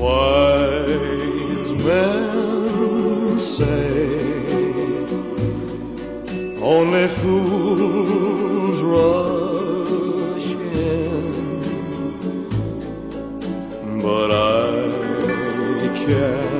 Wise men say only fools rush in, but I can't.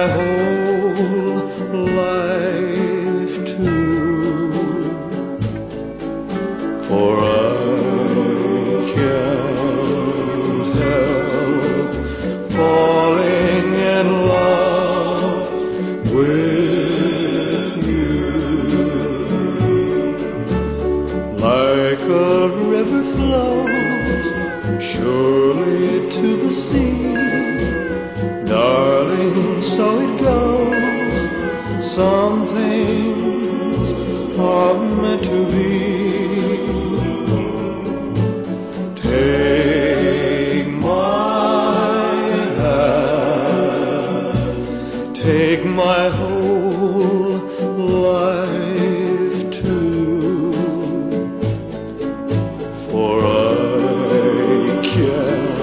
My whole life too. For I can't help falling in love with you. Like a river flows surely to the sea, are meant to be. Take my hand, take my whole life too, for I can't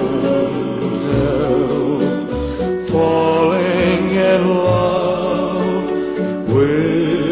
help falling in love with